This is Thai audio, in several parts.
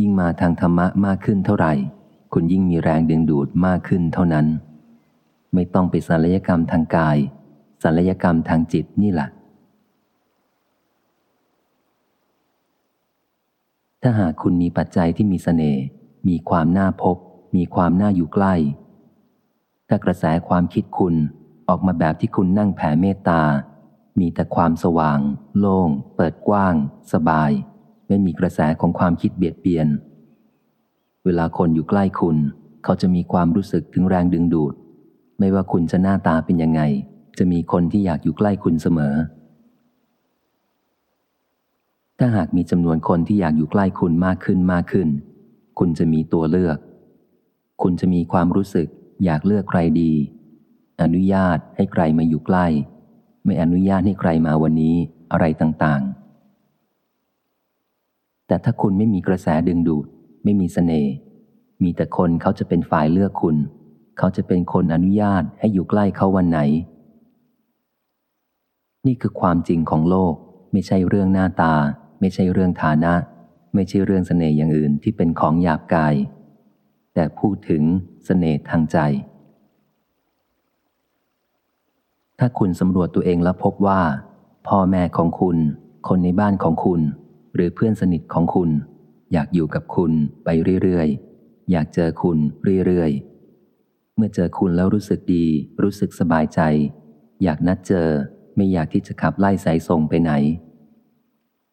ยิ่งมาทางธรรมะมากขึ้นเท่าไหร่ คุณยิ่งมีแรงดึงดูดมากขึ้นเท่านั้น ไม่ต้องไปศัลยกรรมทางกายศัลยกรรมทางจิตนี่แหละถ้าหากคุณมีปัจจัยที่มีสเสน่ห์มีความน่าพบ มีความน่าอยู่ใกล้ ถ้ากระแสความคิดคุณออกมาแบบที่คุณนั่งแผ่เมตตา มีแต่ความสว่าง โล่ง เปิดกว้าง สบาย ไม่มีกระแสของความคิดเบียดเบียน เวลาคนอยู่ใกล้คุณ เขาจะมีความรู้สึกถึงแรงดึงดูด ไม่ว่าคุณจะหน้าตาเป็นยังไง จะมีคนที่อยากอยู่ใกล้คุณเสมอ ถ้าหากมีจำนวนคนที่อยากอยู่ใกล้คุณมากขึ้นมากขึ้น คุณจะมีตัวเลือก คุณจะมีความรู้สึก อยากเลือกใครดี อนุญาตให้ใครมาอยู่ใกล้ ไม่อนุญาตให้ใครมาวันนี้อะไรต่างๆ แต่ถ้าคุณไม่มีกระแสดึงดูด ไม่มีสเสน่ห์มีแต่คนเขาจะเป็นฝ่ายเลือกคุณ เขาจะเป็นคนอนุญาตให้อยู่ใกล้เขาวันไหน นี่คือความจริงของโลก ไม่ใช่เรื่องหน้าตา ไม่ใช่เรื่องฐานะ ไม่ใช่เรื่องเสน่ห์อย่างอื่นที่เป็นของหยาบกาย แต่พูดถึงเสน่ห์ทางใจ ถ้าคุณสำรวจตัวเองแล้วพบว่า พ่อแม่ของคุณ คนในบ้านของคุณ หรือเพื่อนสนิทของคุณ อยากอยู่กับคุณไปเรื่อยๆ อยากเจอคุณเรื่อยๆ เมื่อเจอคุณแล้วรู้สึกดี รู้สึกสบายใจ อยากนัดเจอไม่อยากที่จะขับไล่สายส่งไปไหน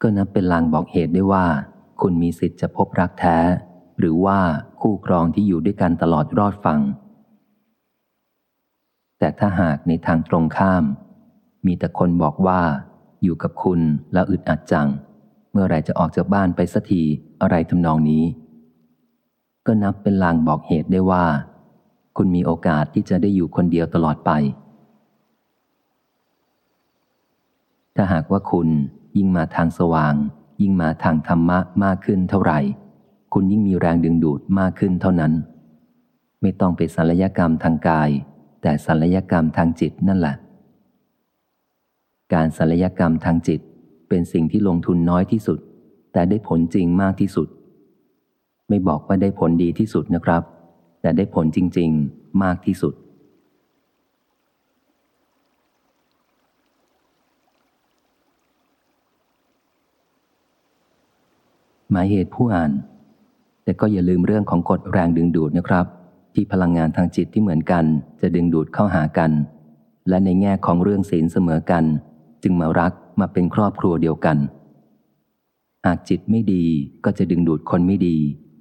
ก็นับเป็นลางบอกเหตุได้ว่า คุณมีสิทธิ์จะพบรักแท้ หรือว่าคู่ครองที่อยู่ด้วยกันตลอดรอดฟัง แต่ถ้าหากในทางตรงข้าม มีแต่คนบอกว่า อยู่กับคุณแล้วอึดอัดจัง เมื่อไรจะออกจากบ้านไปสักทีอะไรทำนองนี้ ก็นับเป็นลางบอกเหตุได้ว่า คุณมีโอกาสที่จะได้อยู่คนเดียวตลอดไป ถ้าหากว่าคุณยิ่งมาทางสว่าง ยิ่งมาทางธรรมะมากขึ้นเท่าไหร่ คุณยิ่งมีแรงดึงดูดมากขึ้นเท่านั้น ไม่ต้องไปศัลยกรรมทางกาย แต่ศัลยกรรมทางจิตนั่นแหละ การศัลยกรรมทางจิต เป็นสิ่งที่ลงทุนน้อยที่สุด แต่ได้ผลจริงมากที่สุด ไม่บอกว่าได้ผลดีที่สุดนะครับ แต่ได้ผลจริง ๆ มากที่สุด หมายเหตุผู้อ่าน แต่ก็อย่าลืมเรื่องของกฎแรงดึงดูดนะครับ ที่พลังงานทางจิตที่เหมือนกัน จะดึงดูดเข้าหากัน และในแง่ของเรื่องศีลเสมอกัน จึงมารักมาเป็นครอบครัวเดียวกัน หากจิตไม่ดีก็จะดึงดูดคนไม่ดี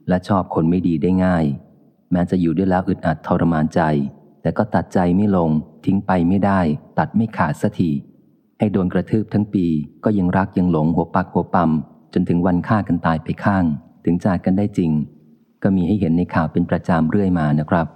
และชอบคนไม่ดีได้ง่าย แม้จะอยู่ด้วยแล้วอึดอัดทรมานใจ แต่ก็ตัดใจไม่ลง ทิ้งไปไม่ได้ ตัดไม่ขาดสักทีให้โดนกระทืบทั้งปีก็ยังรักยังหลงหัวปักหัวปั๊มจนถึงวันฆ่ากันตายไปข้าง ถึงจากกันได้จริง ก็มีให้เห็นในข่าวเป็นประจำเรื่อยมานะครับ